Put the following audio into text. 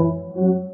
Música